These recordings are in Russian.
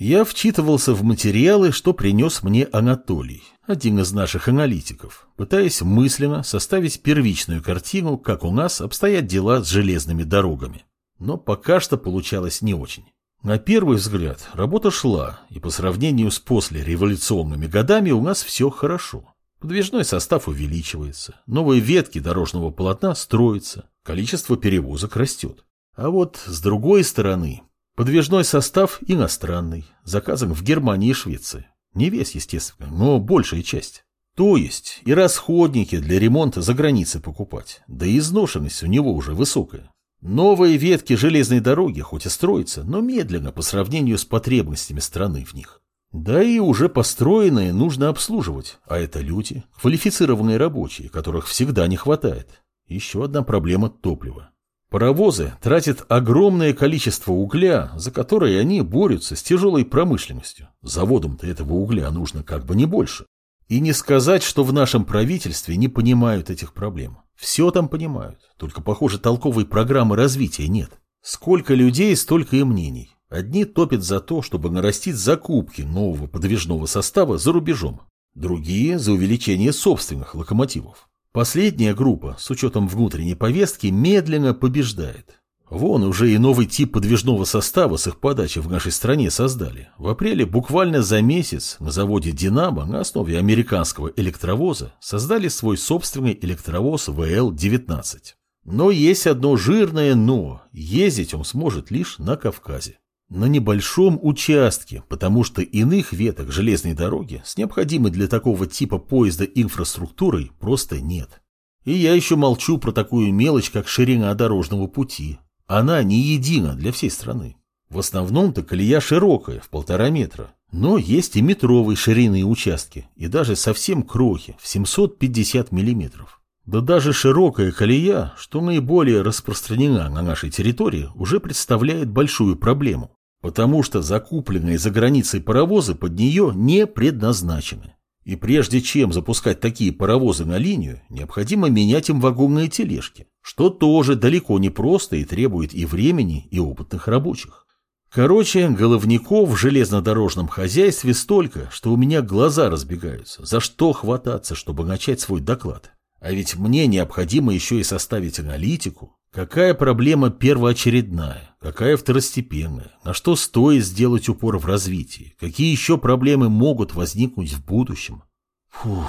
Я вчитывался в материалы, что принес мне Анатолий, один из наших аналитиков, пытаясь мысленно составить первичную картину, как у нас обстоят дела с железными дорогами. Но пока что получалось не очень. На первый взгляд работа шла, и по сравнению с послереволюционными годами у нас все хорошо. Подвижной состав увеличивается, новые ветки дорожного полотна строятся, количество перевозок растет. А вот с другой стороны, подвижной состав иностранный, заказан в Германии и Швеции. Не весь, естественно, но большая часть. То есть и расходники для ремонта за границей покупать, да и изношенность у него уже высокая. Новые ветки железной дороги хоть и строятся, но медленно по сравнению с потребностями страны в них. Да и уже построенные нужно обслуживать, а это люди, квалифицированные рабочие, которых всегда не хватает. Еще одна проблема топлива. Паровозы тратят огромное количество угля, за которое они борются с тяжелой промышленностью. Заводам-то этого угля нужно как бы не больше. И не сказать, что в нашем правительстве не понимают этих проблем. Все там понимают, только, похоже, толковой программы развития нет. Сколько людей, столько и мнений. Одни топят за то, чтобы нарастить закупки нового подвижного состава за рубежом, другие – за увеличение собственных локомотивов. Последняя группа, с учетом внутренней повестки, медленно побеждает. Вон уже и новый тип подвижного состава с их подачи в нашей стране создали. В апреле буквально за месяц на заводе «Динамо» на основе американского электровоза создали свой собственный электровоз ВЛ-19. Но есть одно жирное «но» – ездить он сможет лишь на Кавказе. На небольшом участке, потому что иных веток железной дороги с необходимой для такого типа поезда инфраструктурой просто нет. И я еще молчу про такую мелочь, как ширина дорожного пути. Она не едина для всей страны. В основном-то колея широкая, в полтора метра. Но есть и метровые ширины участки, и даже совсем крохи, в 750 миллиметров. Да даже широкая колея, что наиболее распространена на нашей территории, уже представляет большую проблему потому что закупленные за границей паровозы под нее не предназначены. И прежде чем запускать такие паровозы на линию, необходимо менять им вагонные тележки, что тоже далеко не просто и требует и времени, и опытных рабочих. Короче, головников в железнодорожном хозяйстве столько, что у меня глаза разбегаются, за что хвататься, чтобы начать свой доклад. А ведь мне необходимо еще и составить аналитику, Какая проблема первоочередная, какая второстепенная, на что стоит сделать упор в развитии, какие еще проблемы могут возникнуть в будущем. Фух,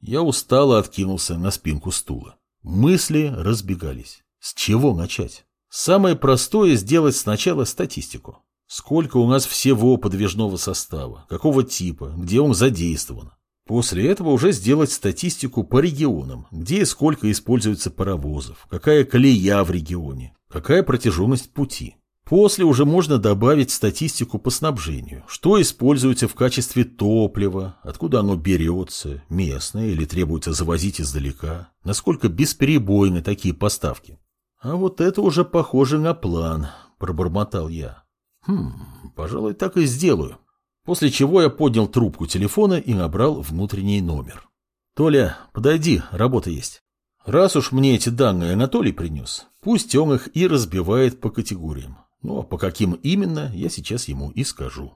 я устало откинулся на спинку стула. Мысли разбегались. С чего начать? Самое простое сделать сначала статистику. Сколько у нас всего подвижного состава, какого типа, где он задействован, После этого уже сделать статистику по регионам, где и сколько используется паровозов, какая колея в регионе, какая протяженность пути. После уже можно добавить статистику по снабжению, что используется в качестве топлива, откуда оно берется, местное или требуется завозить издалека, насколько бесперебойны такие поставки. А вот это уже похоже на план, пробормотал я. Хм, пожалуй, так и сделаю. После чего я поднял трубку телефона и набрал внутренний номер. «Толя, подойди, работа есть». Раз уж мне эти данные Анатолий принес, пусть он их и разбивает по категориям. Ну а по каким именно, я сейчас ему и скажу.